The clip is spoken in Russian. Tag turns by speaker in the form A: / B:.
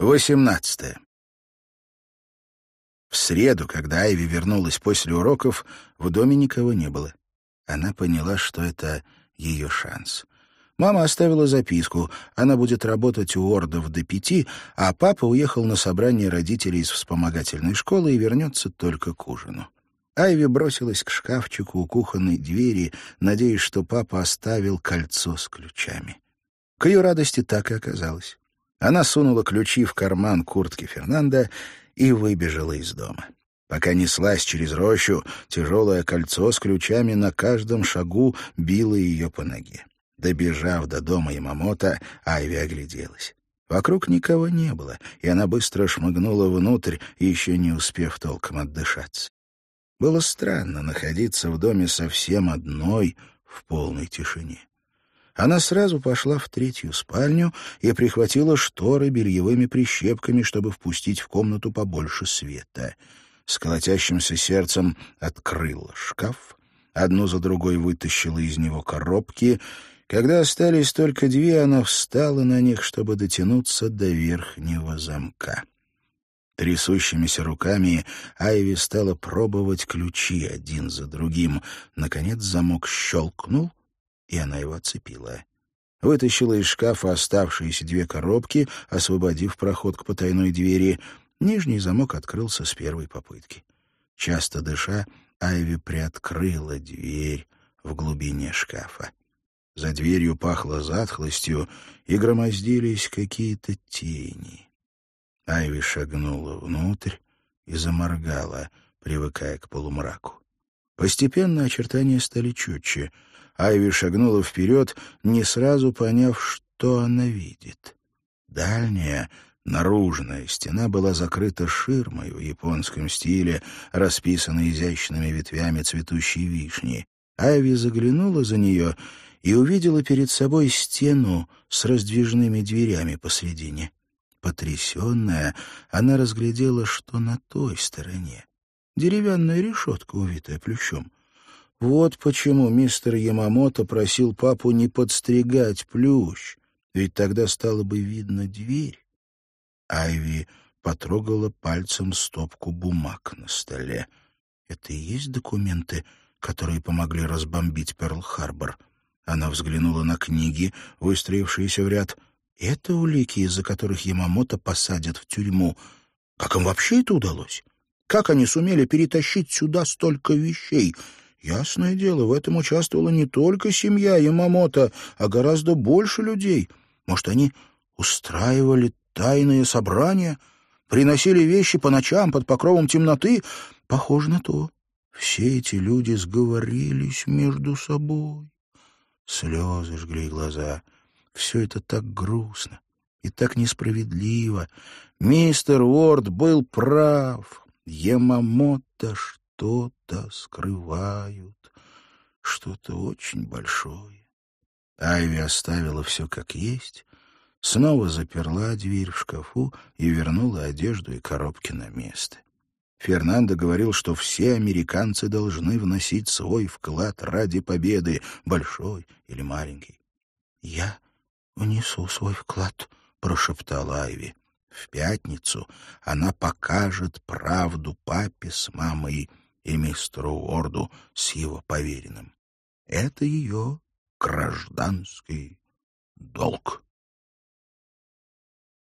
A: 18. В среду, когда Айви вернулась после уроков, в доме никого не было. Она поняла, что это ее шанс. Мама оставила записку. Она будет работать у Ордов до пяти, а папа уехал на собрание родителей из вспомогательной школы и вернется только к ужину. Айви бросилась к шкафчику у кухонной двери, надеясь, что папа оставил кольцо с ключами. К ее радости так и оказалось. Она сунула ключи в карман куртки Фернанда и выбежала из дома. Пока неслась через рощу, тяжелое кольцо с ключами на каждом шагу било ее по ноге. Добежав до дома Ямамото, Айви огляделась. Вокруг никого не было, и она быстро шмыгнула внутрь, еще не успев толком отдышаться. Было странно находиться в доме совсем одной в полной тишине. Она сразу пошла в третью спальню и прихватила шторы бельевыми прищепками, чтобы впустить в комнату побольше света. С колотящимся сердцем открыла шкаф, одну за другой вытащила из него коробки. Когда остались только две, она встала на них, чтобы дотянуться до верхнего замка. Трясущимися руками Айви стала пробовать ключи один за другим. Наконец замок щелкнул, и она его отцепила. Вытащила из шкафа оставшиеся две коробки, освободив проход к потайной двери. Нижний замок открылся с первой попытки. Часто дыша, Айви приоткрыла дверь в глубине шкафа. За дверью пахло затхлостью, и громоздились какие-то тени. Айви шагнула внутрь и заморгала, привыкая к полумраку. Постепенно очертания стали четче — Айви шагнула вперед, не сразу поняв, что она видит. Дальняя, наружная стена была закрыта ширмой в японском стиле, расписанной изящными ветвями цветущей вишни. Айви заглянула за нее и увидела перед собой стену с раздвижными дверями посредине. Потрясенная, она разглядела, что на той стороне. Деревянная решетка, увитая плющом. Вот почему мистер Ямамото просил папу не подстригать плющ, ведь тогда стало бы видно дверь. Айви потрогала пальцем стопку бумаг на столе. Это и есть документы, которые помогли разбомбить Перл-Харбор. Она взглянула на книги, выстроившиеся в ряд. Это улики, из-за которых Ямамото посадят в тюрьму. Как им вообще это удалось? Как они сумели перетащить сюда столько вещей — Ясное дело, в этом участвовала не только семья Ямамото, а гораздо больше людей. Может, они устраивали тайные собрания, приносили вещи по ночам под покровом темноты? Похоже на то. Все эти люди сговорились между собой. Слезы жгли глаза. Все это так грустно и так несправедливо. Мистер Уорд был прав. Ямамото что-то скрывают, что-то очень большое. Айви оставила все как есть, снова заперла дверь в шкафу и вернула одежду и коробки на место. Фернандо говорил, что все американцы должны вносить свой вклад ради победы, большой или маленький. «Я внесу свой вклад», — прошептала Айви. В пятницу она покажет правду папе с мамой и мистеру Уорду с его поверенным. Это ее гражданский долг.